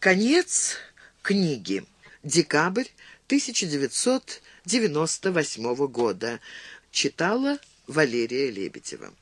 Конец книги. Декабрь 1998 года. Читала Валерия Лебедева.